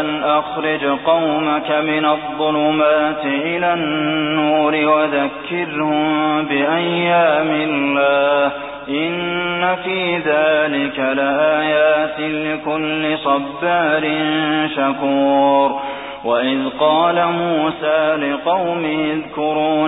أن أخرج قومك من الظلمات إلى النور وذكرهم بأيام الله. إن في ذلك لآيات لكل صبار شكور. وإذ قال موسى لقومه اذكروا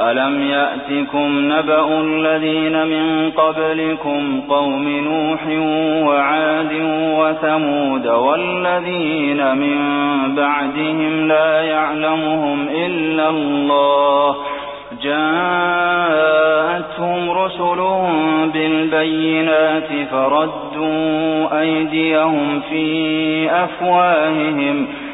ألم يأتكم نبأ الذين من قبلكم قوم نوح وعاد وثمود والذين من بعدهم لا يعلمهم إلا الله جاءتهم رسلهم بالبينات فردوا أيديهم في أفواههم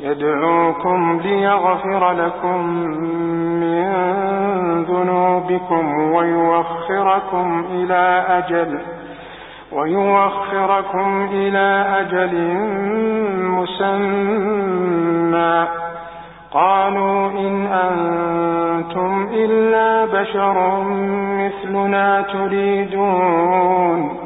يدعوكم ليغفر لكم من ذنوبكم ويوخركم إلى أجل ويوخركم إلى أجل مسمى. قالوا إن أنتم إلا بشر مثلنا تريدون.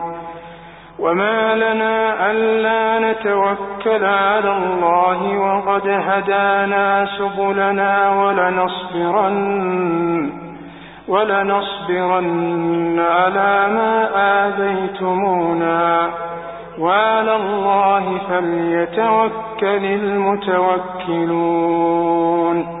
وما لنا ألا نتوكل على الله وقد هدانا سبلنا ولنصبرن ولنصبرن على ما آذيتمونا وعلى الله فليتوكل المتوكلون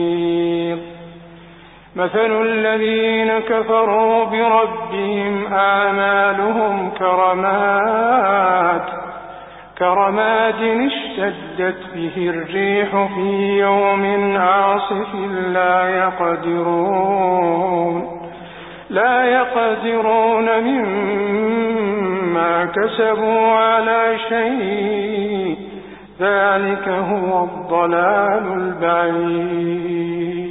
مثل الذين كفروا بربهم آمالهم كرمات كرماد اشتدت به الريح في يوم عاصف لا يقدرون لا يقدرون مما كسبوا على شيء ذلك هو الضلال البعيد.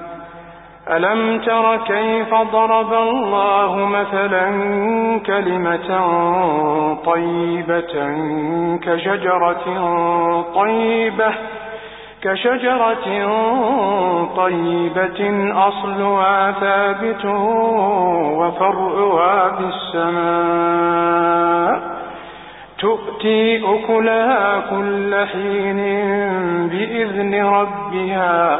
ألم تر كيف ضرب الله مثلا كلمة طيبة كشجرة طيبة كشجرة طيبة أصلها ثابت وفرعها بالسماء تؤتي أكلها كل حين بإذن ربها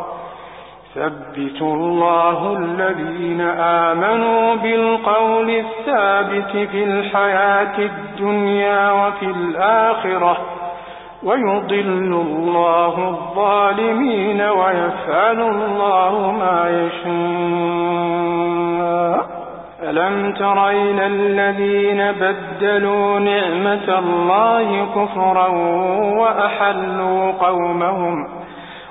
ثبت الله الذين آمنوا بالقول الثابت في الحياة الدنيا وفي الآخرة ويضل الله الظالمين ويفعل الله ما يشاء. ألم تر إلى الذين بدلوا نعمة الله كفرا وأحلوا قومهم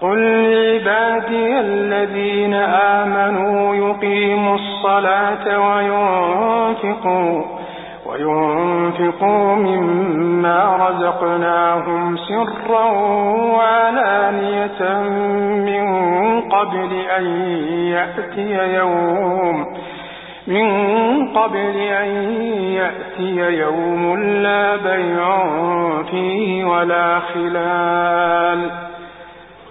قل لعبادي الذين آمنوا يقيموا الصلاة وينفقوا وينفقوا مما رزقناهم سرا وعلانية من قبل أن يأتي يوم من قبل أن يأتي يوم لا بيع فيه ولا خلال.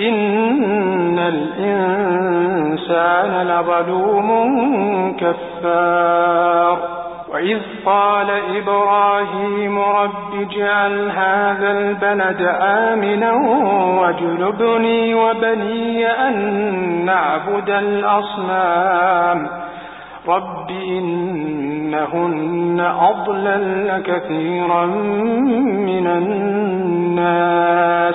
إن الإنسان لظلوم كفار وإذ قال إبراهيم رب اجعل هذا البلد آمنا واجنبني وبني أن نعبد الأصنام رب إنهن أضلل كثيرا من الناس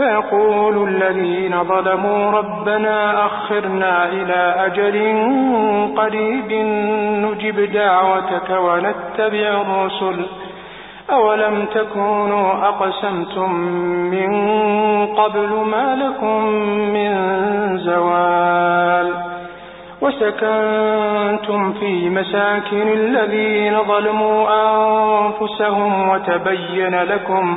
فيقول الذين ظلموا ربنا أخرنا إلى أجل قريب نجب دعوتك ونتبع الرسل. أولم تكونوا أقسمتم من قبل ما لكم من زوال؟ وسكنتم في مساكن الذين ظلموا أنفسهم وتبين لكم